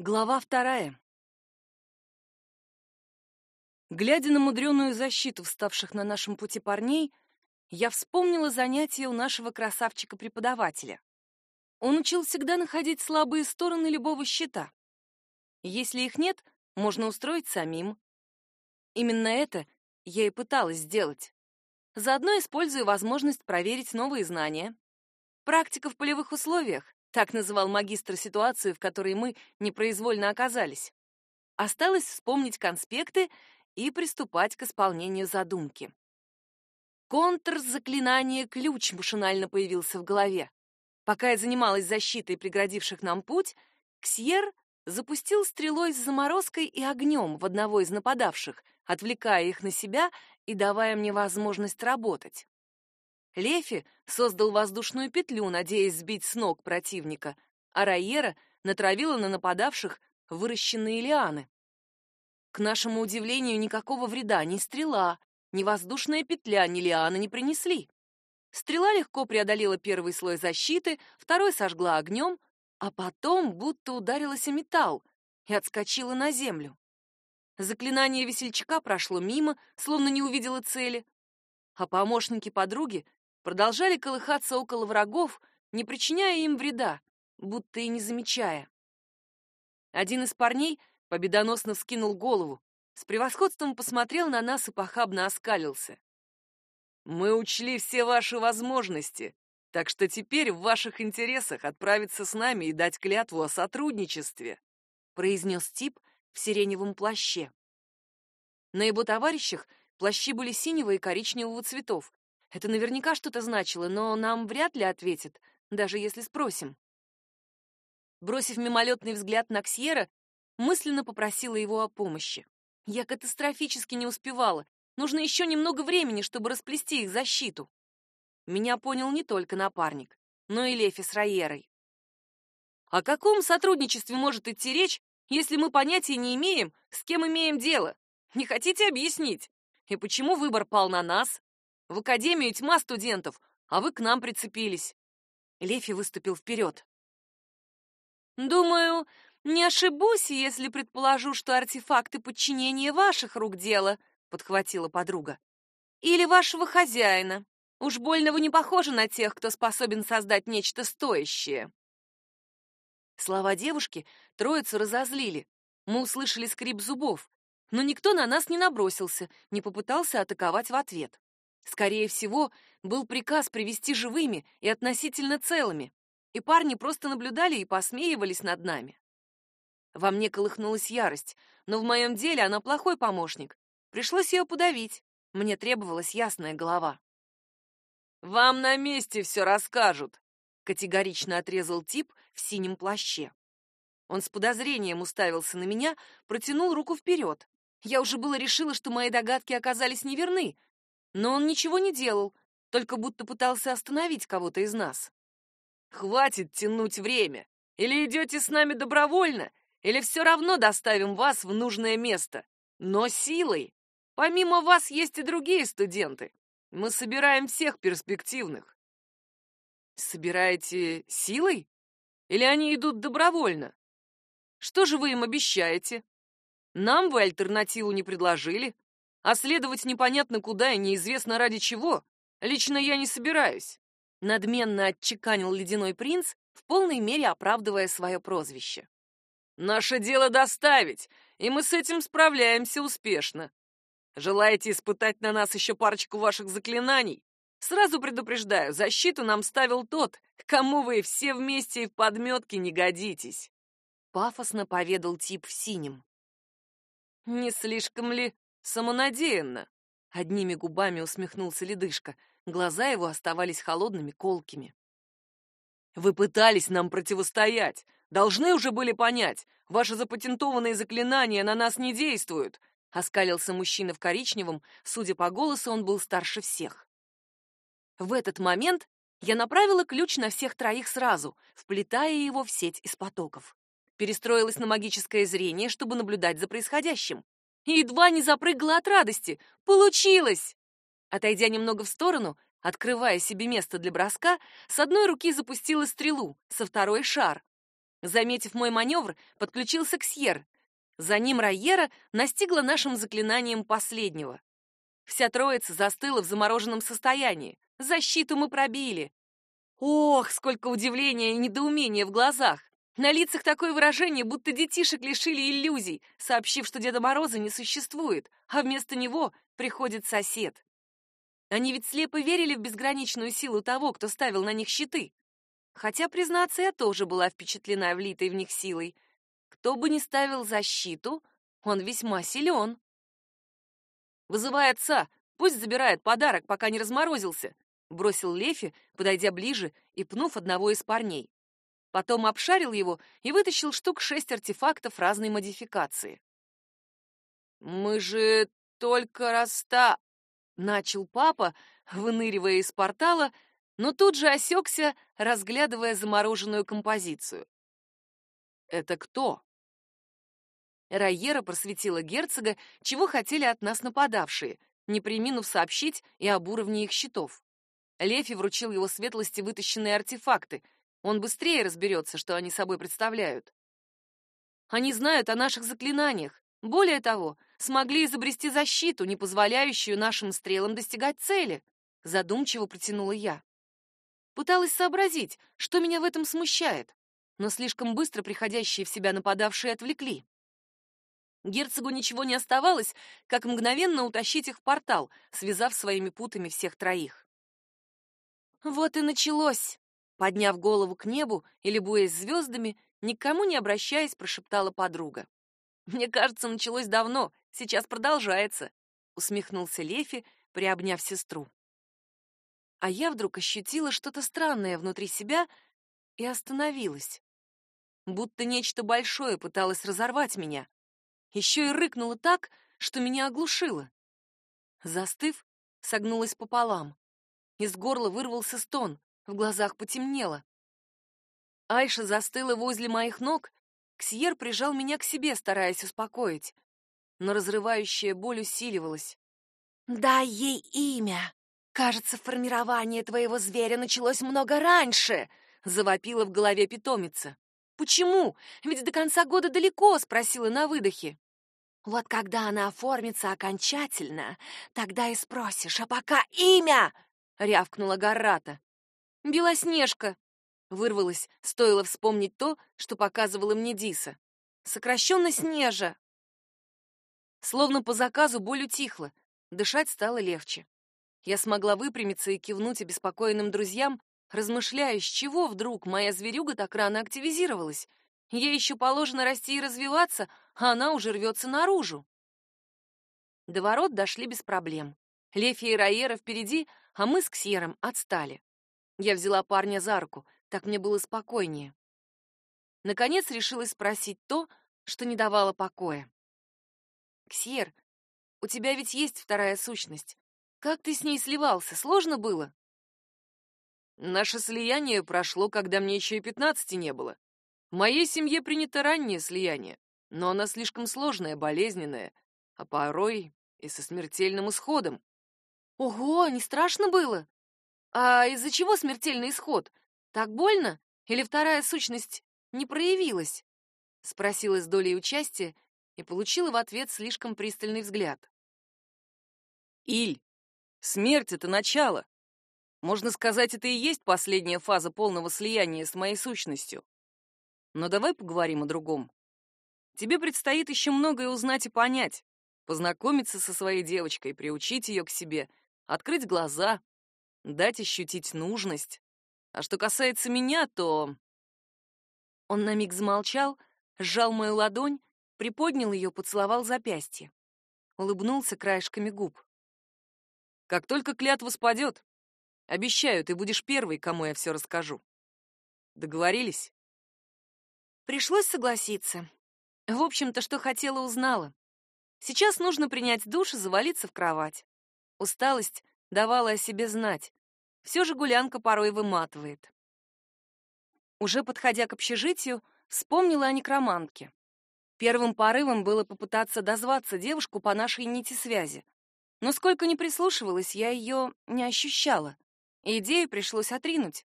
Глава вторая. Глядя на мудреную защиту вставших на нашем пути парней, я вспомнила занятия у нашего красавчика-преподавателя. Он учил всегда находить слабые стороны любого щита. Если их нет, можно устроить самим. Именно это я и пыталась сделать. Заодно используя возможность проверить новые знания. Практика в полевых условиях так называл магистр ситуацию, в которой мы непроизвольно оказались. Осталось вспомнить конспекты и приступать к исполнению задумки. Контрзаклинание ключ машинально появился в голове. Пока я занималась защитой преградивших нам путь, Ксьер запустил стрелой с заморозкой и огнем в одного из нападавших, отвлекая их на себя и давая мне возможность работать. Лефи создал воздушную петлю, надеясь сбить с ног противника, а Райера натравила на нападавших выращенные лианы. К нашему удивлению, никакого вреда ни стрела, ни воздушная петля, ни лианы не принесли. Стрела легко преодолела первый слой защиты, второй сожгла огнем, а потом будто ударилась о металл и отскочила на землю. Заклинание весельчака прошло мимо, словно не увидело цели, а помощники подруги продолжали колыхаться около врагов, не причиняя им вреда, будто и не замечая. Один из парней победоносно вскинул голову, с превосходством посмотрел на нас и похабно оскалился. «Мы учли все ваши возможности, так что теперь в ваших интересах отправиться с нами и дать клятву о сотрудничестве», произнес тип в сиреневом плаще. На его товарищах плащи были синего и коричневого цветов, это наверняка что-то значило, но нам вряд ли ответят, даже если спросим. Бросив мимолетный взгляд на Ксьера, мысленно попросила его о помощи. Я катастрофически не успевала. Нужно еще немного времени, чтобы расплести их защиту. Меня понял не только напарник, но и Лефи с Райерой. О каком сотрудничестве может идти речь, если мы понятия не имеем, с кем имеем дело? Не хотите объяснить? И почему выбор пал на нас? В академию тьма студентов, а вы к нам прицепились. Лефи выступил вперед. Думаю, не ошибусь, если предположу, что артефакты подчинения ваших рук дело, подхватила подруга. Или вашего хозяина. Уж больно вы не похожи на тех, кто способен создать нечто стоящее. Слова девушки троицу разозлили. Мы услышали скрип зубов, но никто на нас не набросился, не попытался атаковать в ответ. Скорее всего, был приказ привести живыми и относительно целыми, и парни просто наблюдали и посмеивались над нами. Во мне колыхнулась ярость, но в моем деле она плохой помощник. Пришлось ее подавить. Мне требовалась ясная голова. «Вам на месте все расскажут», — категорично отрезал тип в синем плаще. Он с подозрением уставился на меня, протянул руку вперед. Я уже было решила, что мои догадки оказались неверны, но он ничего не делал, только будто пытался остановить кого-то из нас. «Хватит тянуть время! Или идете с нами добровольно, или все равно доставим вас в нужное место. Но силой! Помимо вас есть и другие студенты. Мы собираем всех перспективных». «Собираете силой? Или они идут добровольно? Что же вы им обещаете? Нам вы альтернативу не предложили, а следовать непонятно куда и неизвестно ради чего, лично я не собираюсь. Надменно отчеканил ледяной принц, в полной мере оправдывая свое прозвище. Наше дело доставить, и мы с этим справляемся успешно. Желаете испытать на нас еще парочку ваших заклинаний? Сразу предупреждаю, защиту нам ставил тот, кому вы все вместе и в подметке не годитесь. Пафосно поведал тип в синем. Не слишком ли Самонадеянно. Одними губами усмехнулся ледышка. Глаза его оставались холодными, колкими. Вы пытались нам противостоять. Должны уже были понять. Ваши запатентованные заклинания на нас не действуют. Оскалился мужчина в коричневом. Судя по голосу, он был старше всех. В этот момент я направила ключ на всех троих сразу, вплетая его в сеть из потоков. Перестроилась на магическое зрение, чтобы наблюдать за происходящим и едва не запрыгала от радости. Получилось! Отойдя немного в сторону, открывая себе место для броска, с одной руки запустила стрелу, со второй — шар. Заметив мой маневр, подключился Ксьер. За ним Райера настигла нашим заклинанием последнего. Вся троица застыла в замороженном состоянии. Защиту мы пробили. Ох, сколько удивления и недоумения в глазах. На лицах такое выражение, будто детишек лишили иллюзий, сообщив, что Деда Мороза не существует, а вместо него приходит сосед. Они ведь слепо верили в безграничную силу того, кто ставил на них щиты. Хотя, признаться, я тоже была впечатлена влитой в них силой. Кто бы ни ставил защиту, он весьма силен. «Вызывай отца, пусть забирает подарок, пока не разморозился», — бросил Лефи, подойдя ближе и пнув одного из парней. Потом обшарил его и вытащил штук шесть артефактов разной модификации. «Мы же только раста...» — начал папа, выныривая из портала, но тут же осекся, разглядывая замороженную композицию. «Это кто?» Райера просветила герцога, чего хотели от нас нападавшие, не приминув сообщить и об уровне их щитов. Лефи вручил его светлости вытащенные артефакты. Он быстрее разберется, что они собой представляют. Они знают о наших заклинаниях. Более того, смогли изобрести защиту, не позволяющую нашим стрелам достигать цели. Задумчиво протянула я. Пыталась сообразить, что меня в этом смущает, но слишком быстро приходящие в себя нападавшие отвлекли. Герцогу ничего не оставалось, как мгновенно утащить их в портал, связав своими путами всех троих. Вот и началось. Подняв голову к небу и любуясь звездами, никому не обращаясь, прошептала подруга. Мне кажется, началось давно, сейчас продолжается, усмехнулся Лефи, приобняв сестру. А я вдруг ощутила что-то странное внутри себя и остановилась. Будто нечто большое пыталось разорвать меня. Еще и рыкнула так, что меня оглушило. Застыв, согнулась пополам. Из горла вырвался стон, в глазах потемнело. Айша застыла возле моих ног, Ксьер прижал меня к себе, стараясь успокоить. Но разрывающая боль усиливалась. «Дай ей имя! Кажется, формирование твоего зверя началось много раньше!» — завопила в голове питомица. «Почему? Ведь до конца года далеко!» — спросила на выдохе. «Вот когда она оформится окончательно, тогда и спросишь, а пока имя!» — рявкнула Гаррата. «Белоснежка!» — вырвалась, стоило вспомнить то, что показывала мне Диса. «Сокращенно Снежа!» Словно по заказу боль утихла, дышать стало легче. Я смогла выпрямиться и кивнуть обеспокоенным друзьям, размышляя, с чего вдруг моя зверюга так рано активизировалась. Ей еще положено расти и развиваться, а она уже рвется наружу. До ворот дошли без проблем. Лефи и Раера впереди, а мы с Ксьером отстали. Я взяла парня за руку, так мне было спокойнее. Наконец решилась спросить то, что не давало покоя. «Ксьер, у тебя ведь есть вторая сущность. Как ты с ней сливался? Сложно было?» Наше слияние прошло, когда мне еще и пятнадцати не было. В моей семье принято раннее слияние, но оно слишком сложное, болезненное, а порой и со смертельным исходом. Ого, не страшно было? А из-за чего смертельный исход? Так больно? Или вторая сущность не проявилась? Спросила с долей участия и получила в ответ слишком пристальный взгляд. Иль, смерть — это начало. Можно сказать, это и есть последняя фаза полного слияния с моей сущностью. Но давай поговорим о другом. Тебе предстоит еще многое узнать и понять, познакомиться со своей девочкой, приучить ее к себе, открыть глаза, дать ощутить нужность. А что касается меня, то... Он на миг замолчал, сжал мою ладонь, приподнял ее, поцеловал запястье. Улыбнулся краешками губ. Как только клятва спадет, обещаю, ты будешь первой, кому я все расскажу. Договорились? Пришлось согласиться. В общем-то, что хотела, узнала. Сейчас нужно принять душ и завалиться в кровать. Усталость давала о себе знать. Все же гулянка порой выматывает. Уже подходя к общежитию, вспомнила о некромантке. Первым порывом было попытаться дозваться девушку по нашей нити связи. Но сколько ни прислушивалась, я ее не ощущала. Идею пришлось отринуть.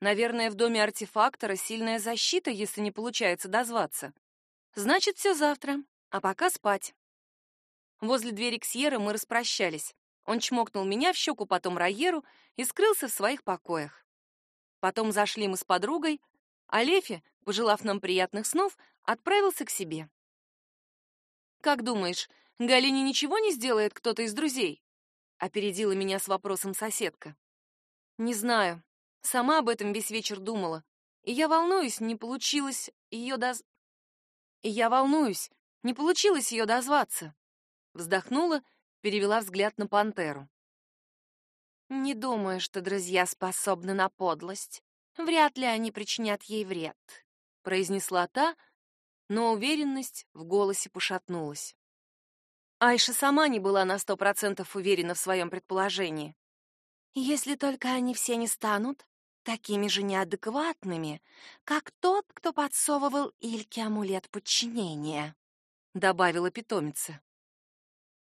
Наверное, в доме артефактора сильная защита, если не получается дозваться. Значит, все завтра, а пока спать. Возле двери Ксьера мы распрощались. Он чмокнул меня в щеку, потом Райеру и скрылся в своих покоях. Потом зашли мы с подругой, а Лефи, пожелав нам приятных снов, отправился к себе. «Как думаешь, Галине ничего не сделает кто-то из друзей?» — опередила меня с вопросом соседка. «Не знаю. Сама об этом весь вечер думала. И я волнуюсь, не получилось ее доз... И я волнуюсь, не получилось ее дозваться». Вздохнула, перевела взгляд на пантеру. «Не думаю, что друзья способны на подлость. Вряд ли они причинят ей вред», — произнесла та, но уверенность в голосе пошатнулась. Айша сама не была на сто процентов уверена в своем предположении. «Если только они все не станут такими же неадекватными, как тот, кто подсовывал Ильке амулет подчинения», — добавила питомица.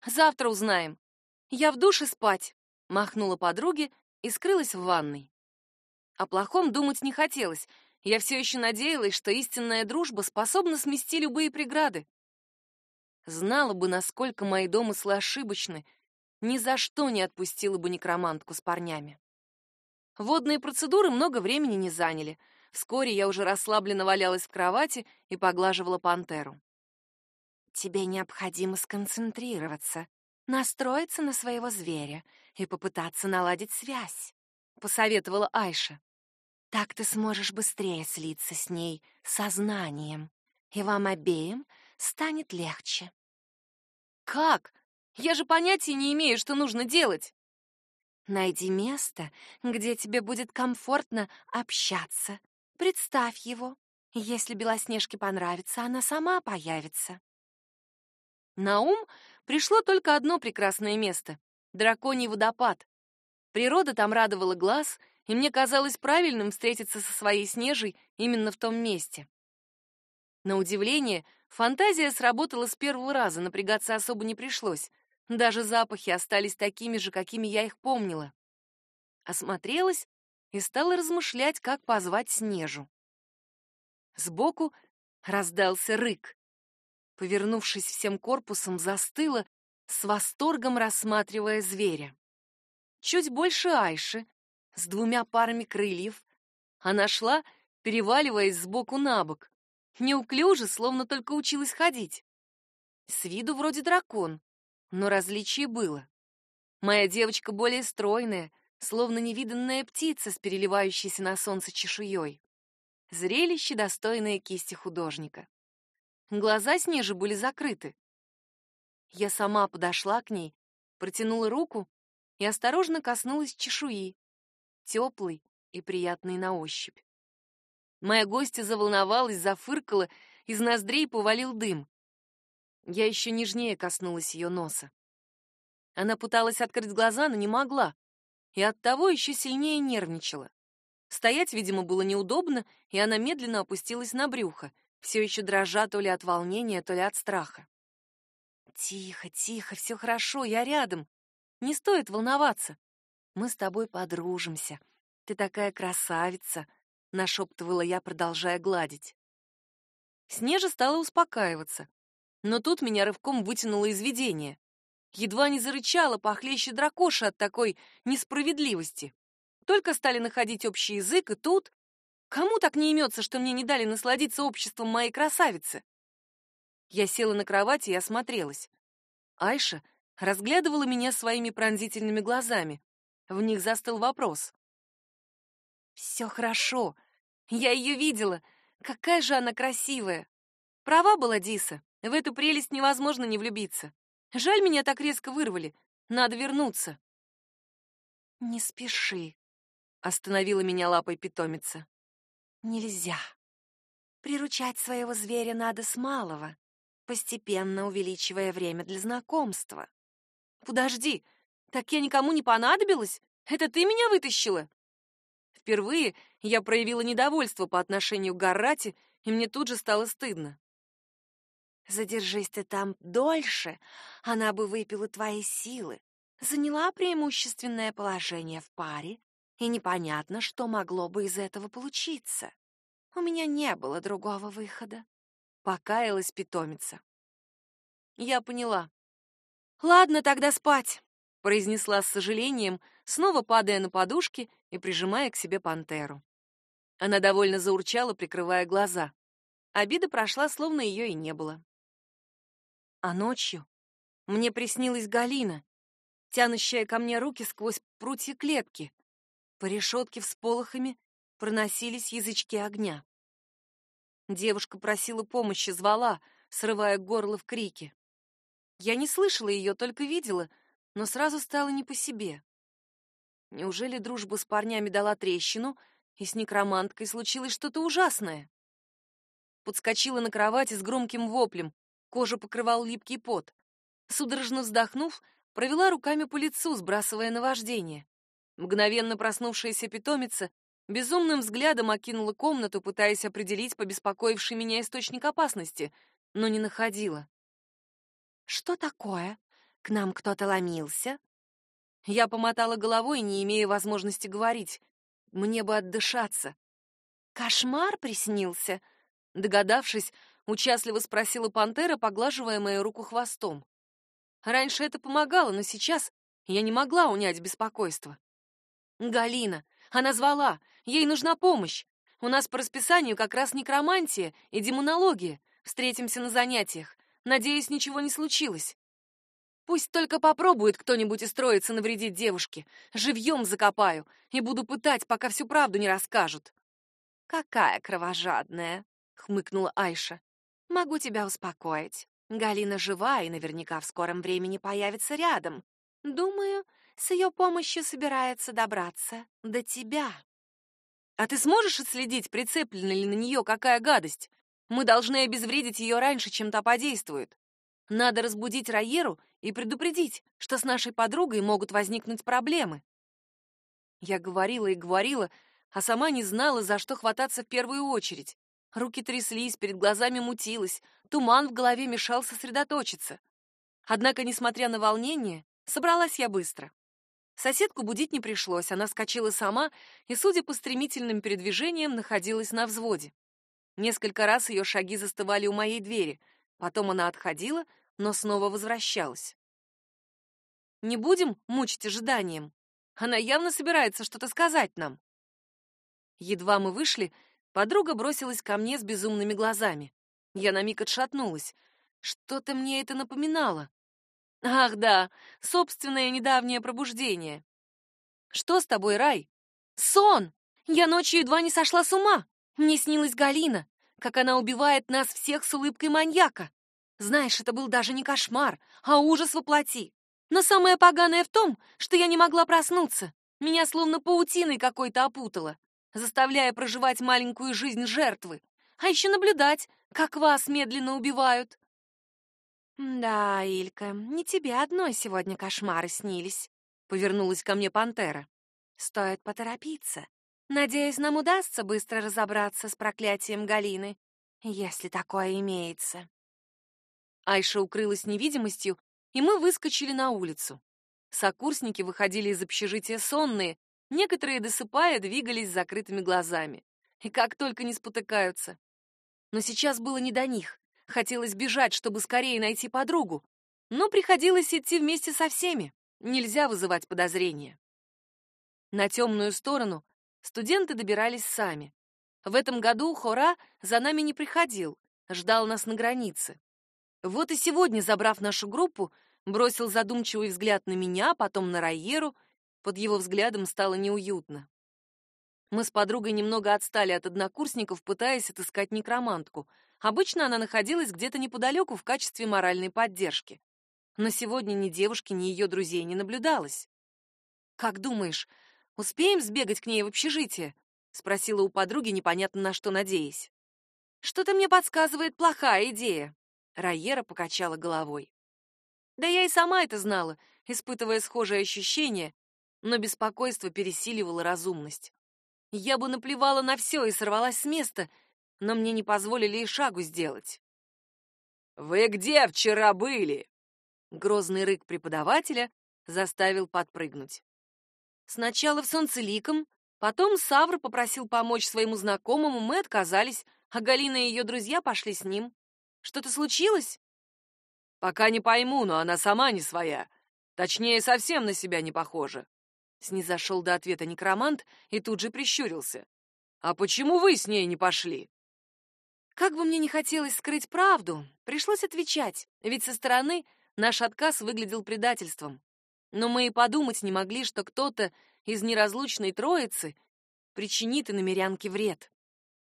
«Завтра узнаем. Я в душе спать», — махнула подруге и скрылась в ванной. О плохом думать не хотелось. Я все еще надеялась, что истинная дружба способна смести любые преграды. Знала бы, насколько мои домыслы ошибочны, ни за что не отпустила бы некромантку с парнями. Водные процедуры много времени не заняли. Вскоре я уже расслабленно валялась в кровати и поглаживала пантеру. «Тебе необходимо сконцентрироваться, настроиться на своего зверя и попытаться наладить связь», — посоветовала Айша. «Так ты сможешь быстрее слиться с ней сознанием, и вам обеим станет легче». «Как? Я же понятия не имею, что нужно делать!» Найди место, где тебе будет комфортно общаться. Представь его. Если Белоснежке понравится, она сама появится. На ум пришло только одно прекрасное место — драконий водопад. Природа там радовала глаз, и мне казалось правильным встретиться со своей Снежей именно в том месте. На удивление, фантазия сработала с первого раза, напрягаться особо не пришлось — даже запахи остались такими же, какими я их помнила. Осмотрелась и стала размышлять, как позвать Снежу. Сбоку раздался рык. Повернувшись всем корпусом, застыла, с восторгом рассматривая зверя. Чуть больше Айши, с двумя парами крыльев. Она шла, переваливаясь сбоку на бок, неуклюже, словно только училась ходить. С виду вроде дракон, но различие было. Моя девочка более стройная, словно невиданная птица с переливающейся на солнце чешуей. Зрелище, достойное кисти художника. Глаза Снежи были закрыты. Я сама подошла к ней, протянула руку и осторожно коснулась чешуи, теплой и приятной на ощупь. Моя гостья заволновалась, зафыркала, из ноздрей повалил дым. Я еще нежнее коснулась ее носа. Она пыталась открыть глаза, но не могла, и оттого еще сильнее нервничала. Стоять, видимо, было неудобно, и она медленно опустилась на брюхо, все еще дрожа то ли от волнения, то ли от страха. «Тихо, тихо, все хорошо, я рядом. Не стоит волноваться. Мы с тобой подружимся. Ты такая красавица», — нашептывала я, продолжая гладить. Снежа стала успокаиваться. Но тут меня рывком вытянуло из видения. Едва не зарычала похлеще дракоша от такой несправедливости. Только стали находить общий язык, и тут... Кому так не имется, что мне не дали насладиться обществом моей красавицы? Я села на кровати и осмотрелась. Айша разглядывала меня своими пронзительными глазами. В них застыл вопрос. «Все хорошо. Я ее видела. Какая же она красивая. Права была Диса. В эту прелесть невозможно не влюбиться. Жаль, меня так резко вырвали. Надо вернуться. Не спеши, остановила меня лапой питомица. Нельзя. Приручать своего зверя надо с малого, постепенно увеличивая время для знакомства. Подожди, так я никому не понадобилась? Это ты меня вытащила? Впервые я проявила недовольство по отношению к Гаррате, и мне тут же стало стыдно. Задержись ты там дольше, она бы выпила твои силы, заняла преимущественное положение в паре и непонятно, что могло бы из этого получиться. У меня не было другого выхода. Покаялась питомица. Я поняла. Ладно, тогда спать, произнесла с сожалением, снова падая на подушки и прижимая к себе пантеру. Она довольно заурчала, прикрывая глаза. Обида прошла, словно ее и не было. А ночью мне приснилась Галина, тянущая ко мне руки сквозь прутья клетки. По решетке всполохами проносились язычки огня. Девушка просила помощи, звала, срывая горло в крике. Я не слышала ее, только видела, но сразу стало не по себе. Неужели дружба с парнями дала трещину, и с некроманткой случилось что-то ужасное? Подскочила на кровати с громким воплем, кожа покрывал липкий пот. Судорожно вздохнув, провела руками по лицу, сбрасывая наваждение. Мгновенно проснувшаяся питомица безумным взглядом окинула комнату, пытаясь определить побеспокоивший меня источник опасности, но не находила. «Что такое? К нам кто-то ломился?» Я помотала головой, не имея возможности говорить. Мне бы отдышаться. «Кошмар приснился?» Догадавшись, участливо спросила пантера, поглаживая мою руку хвостом. Раньше это помогало, но сейчас я не могла унять беспокойство. «Галина! Она звала! Ей нужна помощь! У нас по расписанию как раз некромантия и демонология. Встретимся на занятиях. Надеюсь, ничего не случилось. Пусть только попробует кто-нибудь устроиться навредить девушке. Живьем закопаю и буду пытать, пока всю правду не расскажут. «Какая кровожадная!» — хмыкнула Айша. «Могу тебя успокоить. Галина жива и наверняка в скором времени появится рядом. Думаю, с ее помощью собирается добраться до тебя». «А ты сможешь отследить, прицеплена ли на нее какая гадость? Мы должны обезвредить ее раньше, чем та подействует. Надо разбудить Раеру и предупредить, что с нашей подругой могут возникнуть проблемы. Я говорила и говорила, а сама не знала, за что хвататься в первую очередь. Руки тряслись, перед глазами мутилось, туман в голове мешал сосредоточиться. Однако, несмотря на волнение, собралась я быстро. Соседку будить не пришлось, она вскочила сама и, судя по стремительным передвижениям, находилась на взводе. Несколько раз ее шаги застывали у моей двери, потом она отходила, но снова возвращалась. Не будем мучить ожиданием. Она явно собирается что-то сказать нам. Едва мы вышли, подруга бросилась ко мне с безумными глазами. Я на миг отшатнулась. Что-то мне это напоминало. Ах, да, собственное недавнее пробуждение. Что с тобой, Рай? Сон! Я ночью едва не сошла с ума. Мне снилась Галина, как она убивает нас всех с улыбкой маньяка. Знаешь, это был даже не кошмар, а ужас воплоти. Но самое поганое в том, что я не могла проснуться. Меня словно паутиной какой-то опутало, заставляя проживать маленькую жизнь жертвы, а еще наблюдать, как вас медленно убивают. Да, Илька, не тебе одной сегодня кошмары снились, повернулась ко мне пантера. Стоит поторопиться. Надеюсь, нам удастся быстро разобраться с проклятием Галины, если такое имеется. Айша укрылась невидимостью, и мы выскочили на улицу. Сокурсники выходили из общежития сонные, некоторые, досыпая, двигались с закрытыми глазами. И как только не спотыкаются. Но сейчас было не до них. Хотелось бежать, чтобы скорее найти подругу. Но приходилось идти вместе со всеми. Нельзя вызывать подозрения. На темную сторону студенты добирались сами. В этом году Хора за нами не приходил, ждал нас на границе. Вот и сегодня, забрав нашу группу, бросил задумчивый взгляд на меня, потом на Райеру. Под его взглядом стало неуютно. Мы с подругой немного отстали от однокурсников, пытаясь отыскать некромантку. Обычно она находилась где-то неподалеку в качестве моральной поддержки. Но сегодня ни девушки, ни ее друзей не наблюдалось. «Как думаешь, успеем сбегать к ней в общежитие?» — спросила у подруги, непонятно на что надеясь. «Что-то мне подсказывает плохая идея», Райера покачала головой. Да я и сама это знала, испытывая схожие ощущения, но беспокойство пересиливало разумность. Я бы наплевала на все и сорвалась с места, но мне не позволили и шагу сделать. «Вы где вчера были?» Грозный рык преподавателя заставил подпрыгнуть. Сначала в Солнцеликом, потом Савр попросил помочь своему знакомому, мы отказались, а Галина и ее друзья пошли с ним. Что-то случилось? Пока не пойму, но она сама не своя. Точнее, совсем на себя не похожа. Снизошел до ответа некромант и тут же прищурился. А почему вы с ней не пошли? Как бы мне не хотелось скрыть правду, пришлось отвечать, ведь со стороны наш отказ выглядел предательством. Но мы и подумать не могли, что кто-то из неразлучной троицы причинит иномерянке вред.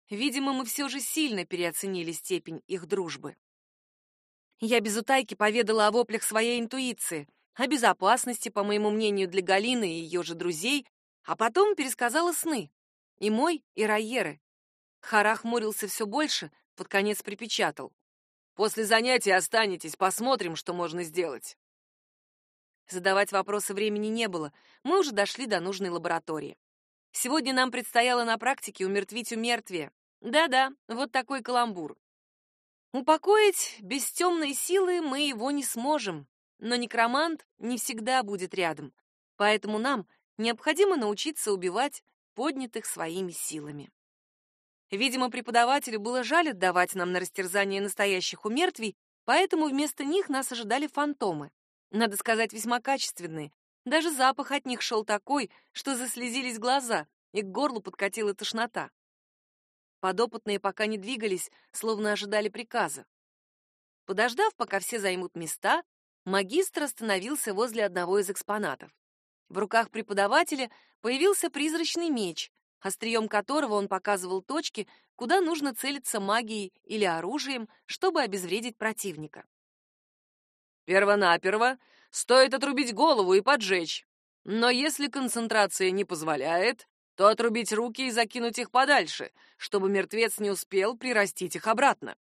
Видимо, мы все же сильно переоценили степень их дружбы. Я без утайки поведала о воплях своей интуиции, о безопасности, по моему мнению, для Галины и ее же друзей, а потом пересказала сны. И мой, и Райеры. Хара хмурился все больше, под конец припечатал. «После занятия останетесь, посмотрим, что можно сделать». Задавать вопросы времени не было, мы уже дошли до нужной лаборатории. Сегодня нам предстояло на практике умертвить умертвие. Да-да, вот такой каламбур. Упокоить без темной силы мы его не сможем, но некромант не всегда будет рядом, поэтому нам необходимо научиться убивать поднятых своими силами. Видимо, преподавателю было жаль отдавать нам на растерзание настоящих умертвий, поэтому вместо них нас ожидали фантомы. Надо сказать, весьма качественные. Даже запах от них шел такой, что заслезились глаза, и к горлу подкатила тошнота. Подопытные пока не двигались, словно ожидали приказа. Подождав, пока все займут места, магистр остановился возле одного из экспонатов. В руках преподавателя появился призрачный меч, острием которого он показывал точки, куда нужно целиться магией или оружием, чтобы обезвредить противника. Первонаперво стоит отрубить голову и поджечь. Но если концентрация не позволяет, то отрубить руки и закинуть их подальше, чтобы мертвец не успел прирастить их обратно.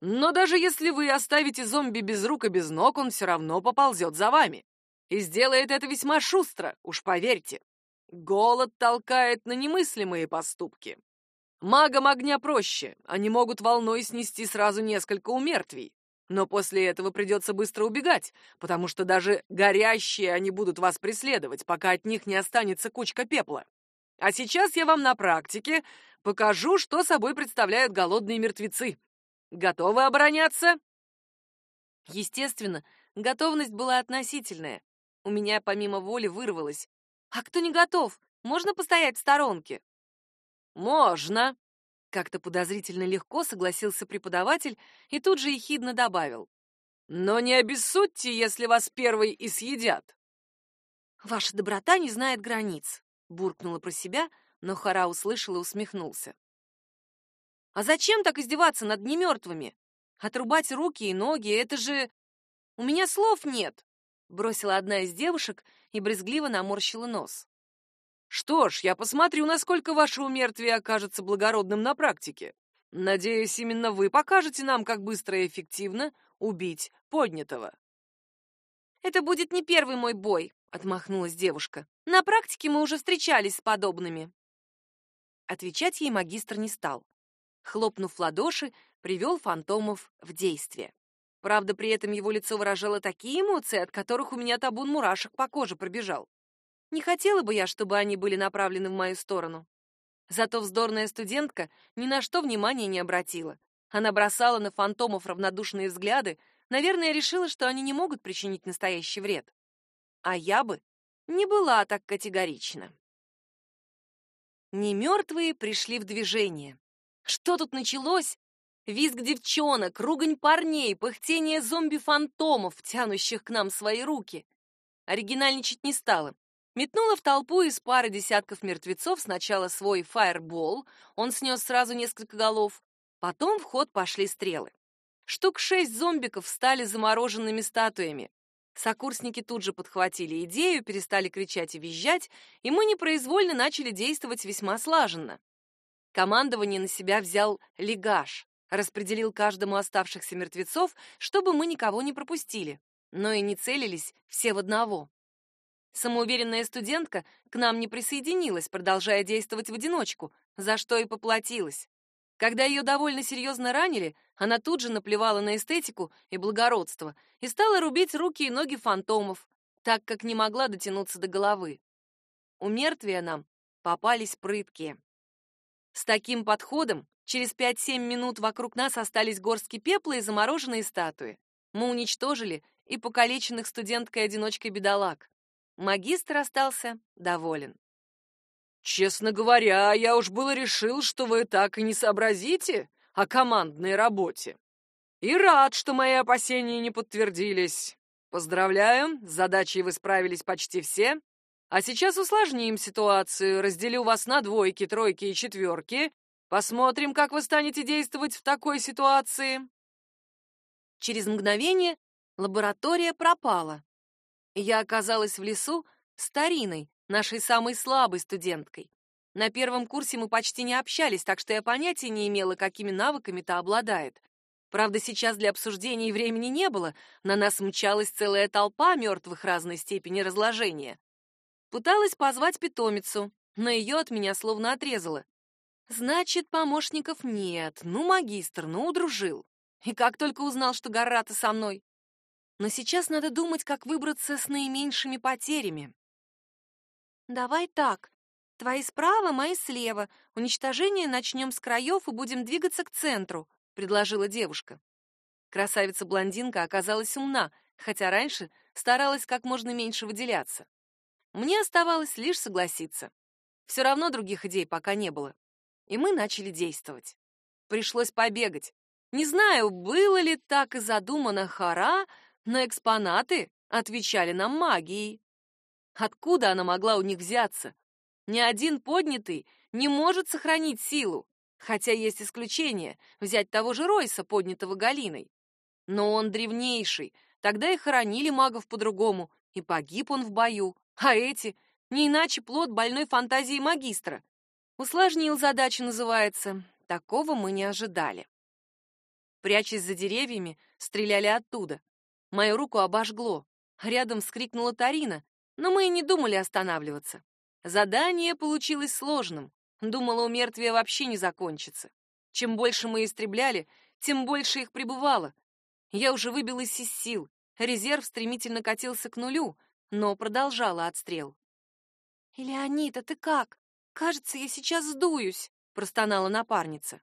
Но даже если вы оставите зомби без рук и без ног, он все равно поползет за вами. И сделает это весьма шустро, уж поверьте. Голод толкает на немыслимые поступки. Магам огня проще, они могут волной снести сразу несколько умертвий. Но после этого придется быстро убегать, потому что даже горящие они будут вас преследовать, пока от них не останется кучка пепла. А сейчас я вам на практике покажу, что собой представляют голодные мертвецы. Готовы обороняться? Естественно, готовность была относительная. У меня помимо воли вырвалось. А кто не готов? Можно постоять в сторонке? Можно. Как-то подозрительно легко согласился преподаватель и тут же ехидно добавил. Но не обессудьте, если вас первый и съедят. Ваша доброта не знает границ, буркнула про себя, но Хара услышал и усмехнулся. А зачем так издеваться над немертвыми? Отрубать руки и ноги — это же... У меня слов нет, бросила одна из девушек и брезгливо наморщила нос. Что ж, я посмотрю, насколько ваше умертвие окажется благородным на практике. Надеюсь, именно вы покажете нам, как быстро и эффективно убить поднятого. Это будет не первый мой бой, отмахнулась девушка. На практике мы уже встречались с подобными. Отвечать ей магистр не стал. Хлопнув в ладоши, привел фантомов в действие. Правда, при этом его лицо выражало такие эмоции, от которых у меня табун мурашек по коже пробежал. Не хотела бы я, чтобы они были направлены в мою сторону. Зато вздорная студентка ни на что внимания не обратила. Она бросала на фантомов равнодушные взгляды, наверное, решила, что они не могут причинить настоящий вред. А я бы не была так категорична. Немертвые пришли в движение. Что тут началось? Визг девчонок, ругань парней, пыхтение зомби-фантомов, тянущих к нам свои руки. Оригинальничать не стала. Метнула в толпу из пары десятков мертвецов сначала свой фаербол, он снес сразу несколько голов, потом в ход пошли стрелы. Штук шесть зомбиков стали замороженными статуями. Сокурсники тут же подхватили идею, перестали кричать и визжать, и мы непроизвольно начали действовать весьма слаженно. Командование на себя взял Легаш, распределил каждому оставшихся мертвецов, чтобы мы никого не пропустили, но и не целились все в одного. Самоуверенная студентка к нам не присоединилась, продолжая действовать в одиночку, за что и поплатилась. Когда ее довольно серьезно ранили, она тут же наплевала на эстетику и благородство и стала рубить руки и ноги фантомов, так как не могла дотянуться до головы. у мертвия нам попались прыткие. С таким подходом через 5-7 минут вокруг нас остались горстки пепла и замороженные статуи. Мы уничтожили и покалеченных студенткой-одиночкой бедолаг. Магистр остался доволен. «Честно говоря, я уж было решил, что вы так и не сообразите о командной работе. И рад, что мои опасения не подтвердились. Поздравляю, с задачей вы справились почти все. А сейчас усложним ситуацию, разделю вас на двойки, тройки и четверки. Посмотрим, как вы станете действовать в такой ситуации. Через мгновение лаборатория пропала. Я оказалась в лесу с Тариной, нашей самой слабой студенткой. На первом курсе мы почти не общались, так что я понятия не имела, какими навыками та обладает. Правда, сейчас для обсуждений времени не было, на нас мчалась целая толпа мертвых разной степени разложения. Пыталась позвать питомицу, но ее от меня словно отрезала. Значит, помощников нет, ну, магистр, ну, удружил. И как только узнал, что Гаррата со мной. Но сейчас надо думать, как выбраться с наименьшими потерями. Давай так. Твои справа, мои слева. Уничтожение начнем с краев и будем двигаться к центру предложила девушка. Красавица-блондинка оказалась умна, хотя раньше старалась как можно меньше выделяться. Мне оставалось лишь согласиться. Все равно других идей пока не было. И мы начали действовать. Пришлось побегать. Не знаю, было ли так и задумано Хара, но экспонаты отвечали нам магией. Откуда она могла у них взяться? Ни один поднятый не может сохранить силу. Хотя есть исключения, взять того же Ройса, поднятого Галиной. Но он древнейший, тогда и хоронили магов по-другому, и погиб он в бою. А эти — не иначе плод больной фантазии магистра. Усложнил задачу, называется. Такого мы не ожидали. Прячась за деревьями, стреляли оттуда. Мою руку обожгло. Рядом вскрикнула Тарина, но мы и не думали останавливаться. Задание получилось сложным. Думала, у мертвия вообще не закончится. Чем больше мы истребляли, тем больше их прибывало. Я уже выбилась из сил. Резерв стремительно катился к нулю, но продолжала отстрел. «Элеонида, ты как? Кажется, я сейчас сдуюсь», — простонала напарница.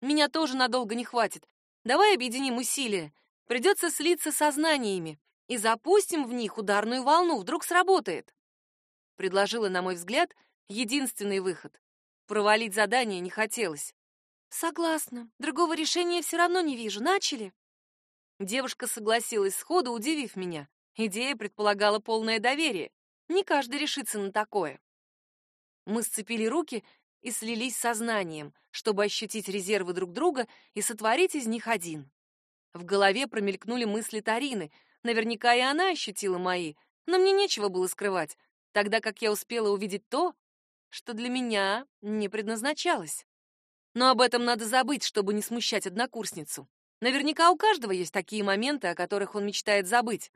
«Меня тоже надолго не хватит. Давай объединим усилия. Придется слиться сознаниями и запустим в них ударную волну, вдруг сработает», — предложила, на мой взгляд, единственный выход. Провалить задание не хотелось. Согласна. Другого решения все равно не вижу. Начали. Девушка согласилась сходу, удивив меня. Идея предполагала полное доверие. Не каждый решится на такое. Мы сцепили руки и слились сознанием, чтобы ощутить резервы друг друга и сотворить из них один. В голове промелькнули мысли Тарины. Наверняка и она ощутила мои, но мне нечего было скрывать, тогда как я успела увидеть то, что для меня не предназначалось. Но об этом надо забыть, чтобы не смущать однокурсницу. Наверняка у каждого есть такие моменты, о которых он мечтает забыть.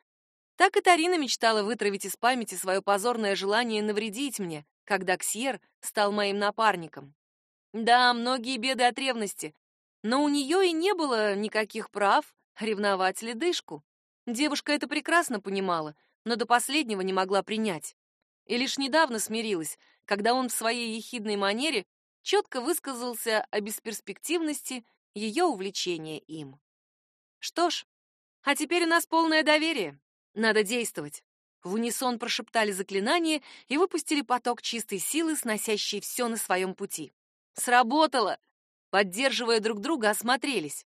Так и Тарина мечтала вытравить из памяти свое позорное желание навредить мне, когда Ксьер стал моим напарником. Да, многие беды от ревности, но у нее и не было никаких прав ревновать ледышку. Девушка это прекрасно понимала, но до последнего не могла принять. И лишь недавно смирилась, когда он в своей ехидной манере четко высказался о бесперспективности ее увлечения им. Что ж, а теперь у нас полное доверие. Надо действовать. В унисон прошептали заклинание и выпустили поток чистой силы, сносящий все на своем пути. Сработало! Поддерживая друг друга, осмотрелись.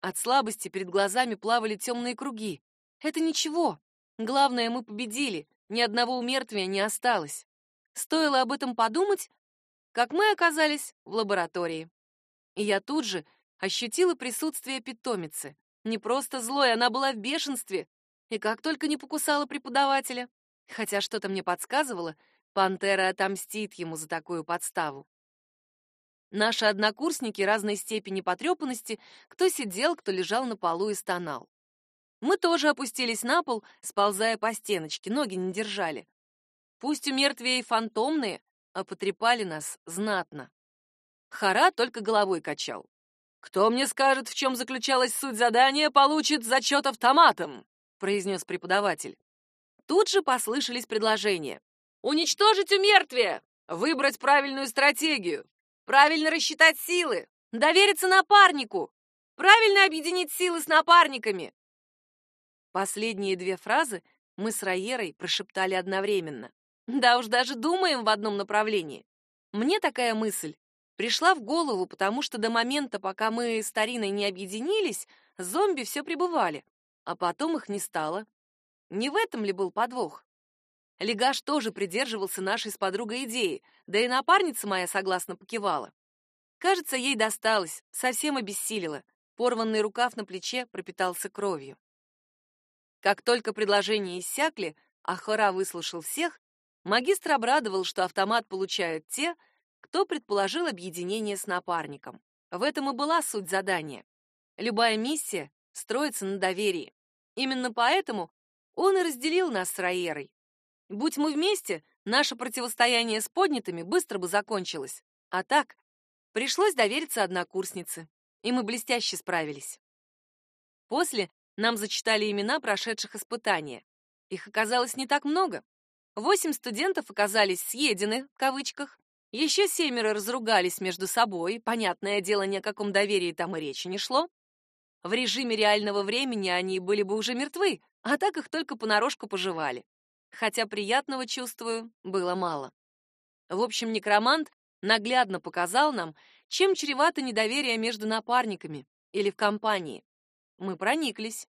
От слабости перед глазами плавали темные круги. Это ничего. Главное, мы победили. Ни одного умертвия не осталось. Стоило об этом подумать, как мы оказались в лаборатории. И я тут же ощутила присутствие питомицы. Не просто злой, она была в бешенстве. И как только не покусала преподавателя. Хотя что-то мне подсказывало, пантера отомстит ему за такую подставу. Наши однокурсники разной степени потрепанности, кто сидел, кто лежал на полу и стонал. Мы тоже опустились на пол, сползая по стеночке, ноги не держали. Пусть у мертвей фантомные, а потрепали нас знатно. Хара только головой качал. «Кто мне скажет, в чем заключалась суть задания, получит зачет автоматом», произнес преподаватель. Тут же послышались предложения. Уничтожить умертвие! Выбрать правильную стратегию! Правильно рассчитать силы! Довериться напарнику! Правильно объединить силы с напарниками!» Последние две фразы мы с Райерой прошептали одновременно. Да уж даже думаем в одном направлении. Мне такая мысль пришла в голову, потому что до момента, пока мы с Тариной не объединились, зомби все пребывали, а потом их не стало. Не в этом ли был подвох? Легаш тоже придерживался нашей с подругой идеи, да и напарница моя согласно покивала. Кажется, ей досталось, совсем обессилила. Порванный рукав на плече пропитался кровью. Как только предложения иссякли, а Хора выслушал всех, магистр обрадовал, что автомат получают те, кто предположил объединение с напарником. В этом и была суть задания. Любая миссия строится на доверии. Именно поэтому он и разделил нас с Раерой. Будь мы вместе, наше противостояние с поднятыми быстро бы закончилось. А так, пришлось довериться однокурснице, и мы блестяще справились. После нам зачитали имена прошедших испытания. Их оказалось не так много. Восемь студентов оказались «съедены», в кавычках, еще семеро разругались между собой, понятное дело, ни о каком доверии там и речи не шло. В режиме реального времени они были бы уже мертвы, а так их только понарошку пожевали. Хотя приятного, чувствую, было мало. В общем, некромант наглядно показал нам, чем чревато недоверие между напарниками или в компании. Мы прониклись.